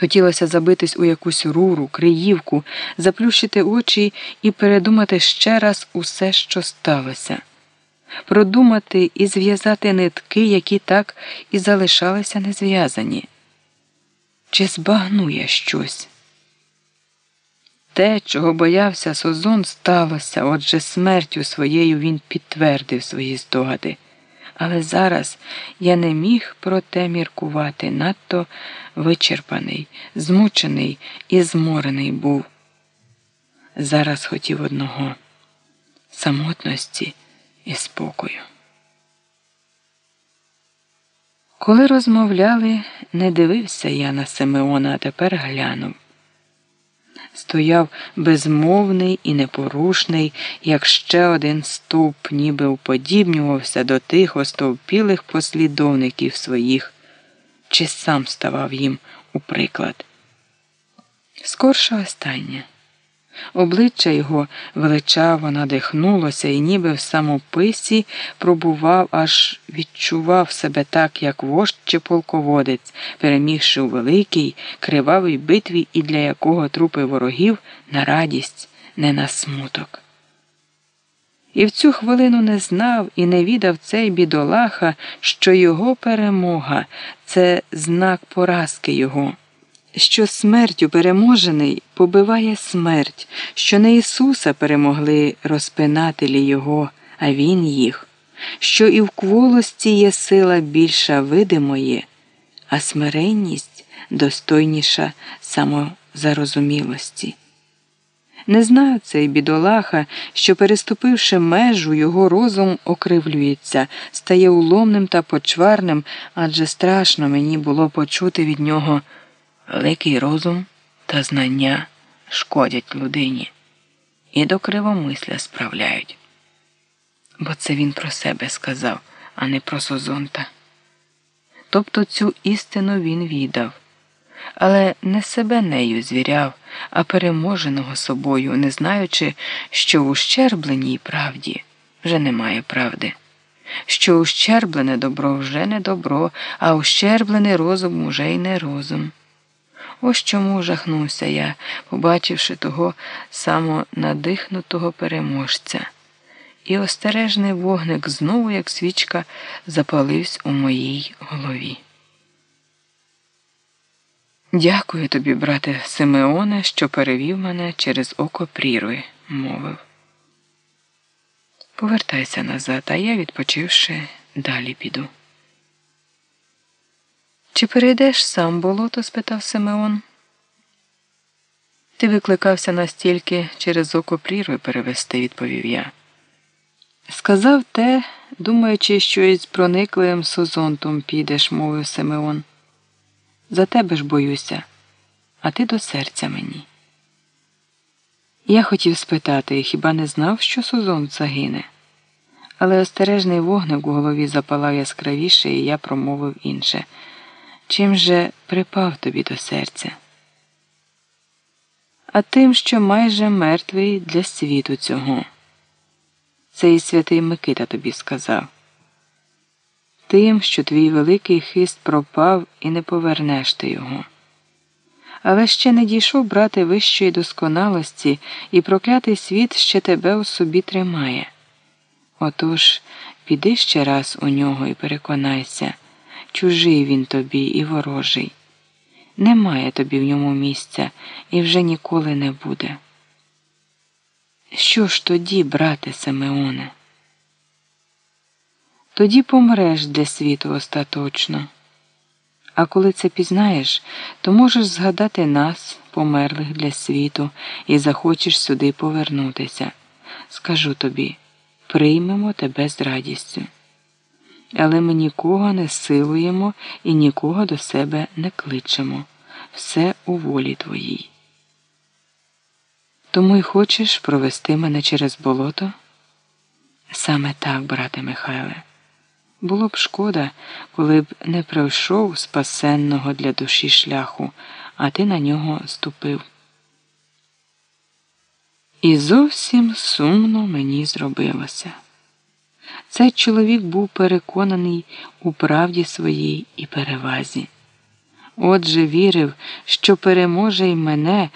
Хотілося забитись у якусь руру, криївку, заплющити очі і передумати ще раз усе, що сталося, продумати і зв'язати нитки, які так і залишалися незв'язані. Чи збагнує щось? Те, чого боявся Созон, сталося, отже, смертю своєю він підтвердив свої здогади. Але зараз я не міг про те міркувати, надто вичерпаний, змучений і зморений був. Зараз хотів одного самотності і спокою. Коли розмовляли, не дивився я на Симеона, а тепер глянув стояв безмовний і непорушний, як ще один стовп, ніби уподібнювався до тих остовпілих послідовників своїх, чи сам ставав їм у приклад. Скорше останнє. Обличчя його величаво надихнулося і ніби в самописі пробував, аж відчував себе так, як вождь чи полководець, перемігши у великій, кривавій битві і для якого трупи ворогів на радість, не на смуток. І в цю хвилину не знав і не відав цей бідолаха, що його перемога це знак поразки його що смертю переможений побиває смерть, що не Ісуса перемогли розпинателі Його, а Він їх, що і в кволості є сила більша видимої, а смиренність достойніша самозарозумілості. Не знаю цей бідолаха, що, переступивши межу, його розум окривлюється, стає уломним та почварним, адже страшно мені було почути від нього. Великий розум та знання шкодять людині і до кривомисля справляють. Бо це він про себе сказав, а не про Созонта. Тобто цю істину він віддав, але не себе нею звіряв, а переможеного собою, не знаючи, що в ущербленій правді вже немає правди, що ущерблене добро вже не добро, а ущерблений розум уже й не розум. Ось чому жахнувся я, побачивши того самонадихнутого переможця. І остережний вогник знову, як свічка, запалився у моїй голові. Дякую тобі, брате Симеоне, що перевів мене через око пріруй, мовив. Повертайся назад, а я, відпочивши, далі піду. Чи перейдеш сам болото? спитав Симеон. Ти викликався настільки через око прірви перевести, відповів я. Сказав те, думаючи, що із проникливим созонтом підеш, мовив Симеон. За тебе ж боюся, а ти до серця мені. Я хотів спитати, хіба не знав, що Созонт загине? Але остережний вогник у голові запалав яскравіше, і я промовив інше. Чим же припав тобі до серця? А тим, що майже мертвий для світу цього. Це і святий Микита тобі сказав. Тим, що твій великий хист пропав і не повернеш ти його. Але ще не дійшов брати вищої досконалості, і проклятий світ ще тебе у собі тримає. Отож, піди ще раз у нього і переконайся чужий він тобі і ворожий. Немає тобі в ньому місця і вже ніколи не буде. Що ж тоді, брате Симеоне? Тоді помреш для світу остаточно. А коли це пізнаєш, то можеш згадати нас, померлих для світу, і захочеш сюди повернутися. Скажу тобі приймемо тебе з радістю але ми нікого не силуємо і нікого до себе не кличемо. Все у волі твоїй. Тому й хочеш провести мене через болото? Саме так, брате Михайле. Було б шкода, коли б не пройшов спасенного для душі шляху, а ти на нього ступив. І зовсім сумно мені зробилося. Цей чоловік був переконаний у правді своїй і перевазі. Отже, вірив, що переможе й мене.